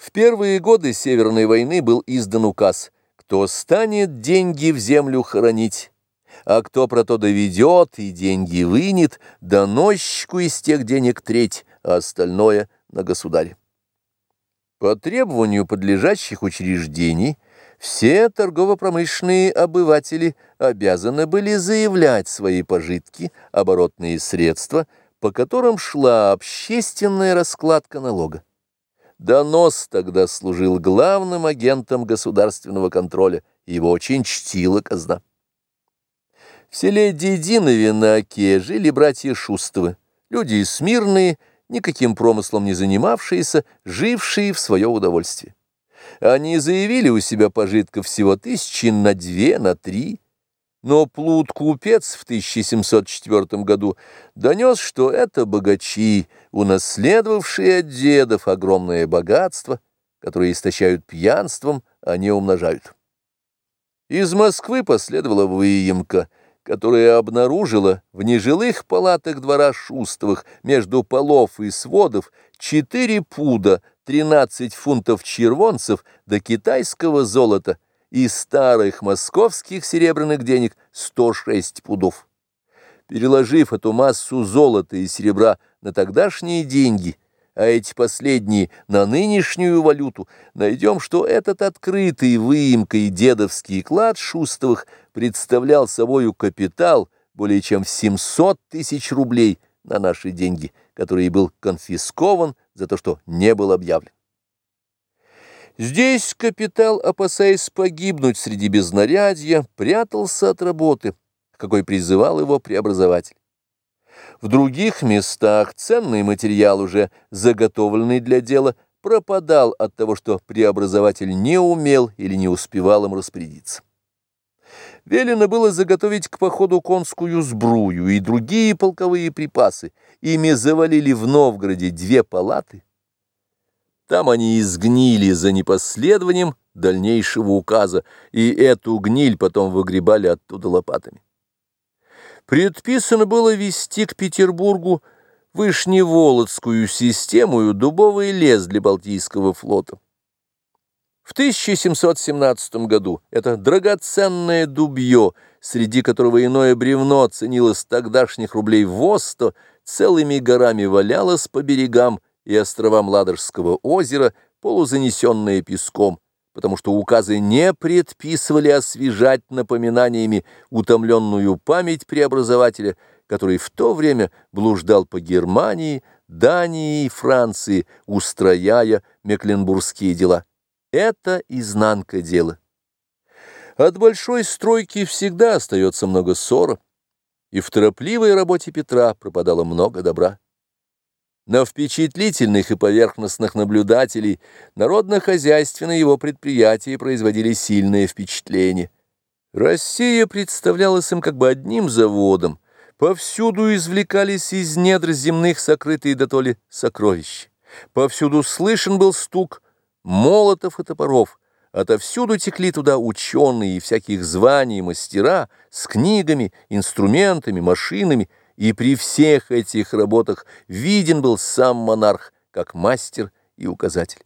В первые годы Северной войны был издан указ «Кто станет деньги в землю хоронить, а кто про то доведет и деньги вынет, доносчику из тех денег треть, а остальное на государе». По требованию подлежащих учреждений все торгово-промышленные обыватели обязаны были заявлять свои пожитки, оборотные средства, по которым шла общественная раскладка налога. Донос тогда служил главным агентом государственного контроля, его очень чтила казна. В селе Дединове на Оке жили братья Шустовы, люди смирные, никаким промыслом не занимавшиеся, жившие в свое удовольствие. Они заявили у себя пожитков всего тысячи на две, на три, но Плут-купец в 1704 году донес, что это богачи, унаследовавшие от дедов огромное богатство, которое истощают пьянством, а не умножают. Из Москвы последовала выемка, которая обнаружила в нежилых палатах двора Шустовых между полов и сводов 4 пуда, 13 фунтов червонцев до китайского золота – и старых московских серебряных денег 106 пудов. Переложив эту массу золота и серебра на тогдашние деньги, а эти последние на нынешнюю валюту, найдем, что этот открытый выемкой дедовский клад Шустовых представлял собою капитал более чем в 700 тысяч рублей на наши деньги, который был конфискован за то, что не был объявлен. Здесь капитал, опасаясь погибнуть среди безнарядья, прятался от работы, какой призывал его преобразователь. В других местах ценный материал, уже заготовленный для дела, пропадал от того, что преобразователь не умел или не успевал им распорядиться. Велено было заготовить к походу конскую сбрую и другие полковые припасы. Ими завалили в Новгороде две палаты – там они изгнили за непоследованием дальнейшего указа, и эту гниль потом выгребали оттуда лопатами. Предписано было вести к Петербургу Вышневолодскую систему дубовый лес для Балтийского флота. В 1717 году это драгоценное дубье, среди которого иное бревно ценилось тогдашних рублей в сто, целыми горами валялось по берегам, и островам Ладожского озера, полузанесенные песком, потому что указы не предписывали освежать напоминаниями утомленную память преобразователя, который в то время блуждал по Германии, Дании и Франции, устрояя мекленбургские дела. Это изнанка дела. От большой стройки всегда остается много ссора, и в торопливой работе Петра пропадало много добра. На впечатлительных и поверхностных наблюдателей народно-хозяйственные его предприятия производили сильное впечатление. Россия представлялась им как бы одним заводом, повсюду извлекались из недр земных сокрытые дотоле сокровища, повсюду слышен был стук молотов и топоров, отовсюду текли туда ученые и всяких званий мастера с книгами, инструментами, машинами, и при всех этих работах виден был сам монарх, как мастер и указатель.